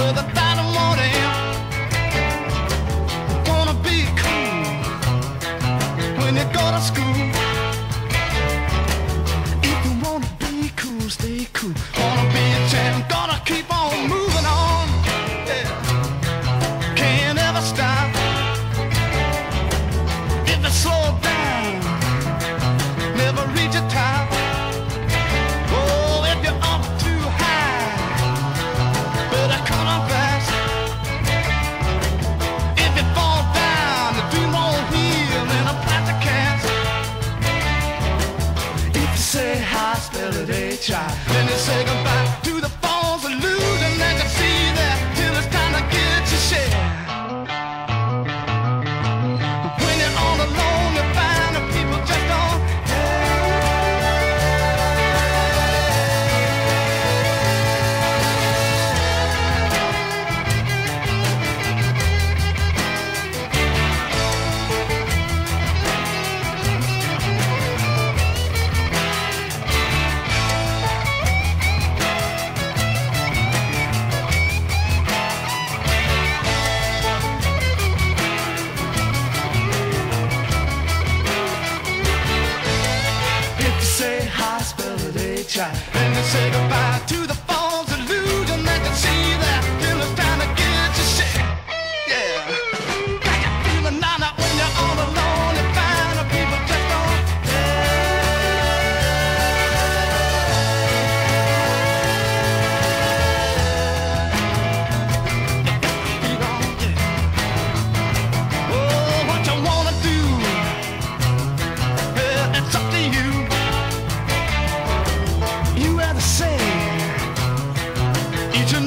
with. Wanna be cool when you go to school. If you wanna be cool, stay cool. possibility try. Then they say goodbye. shot.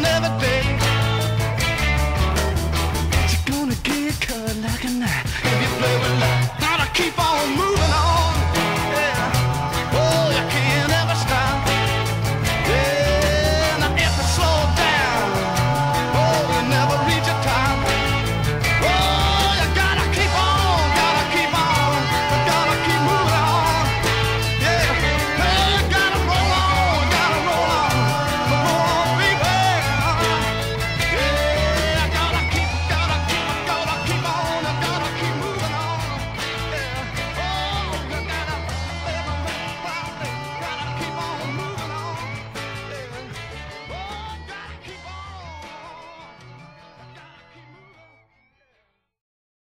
Day.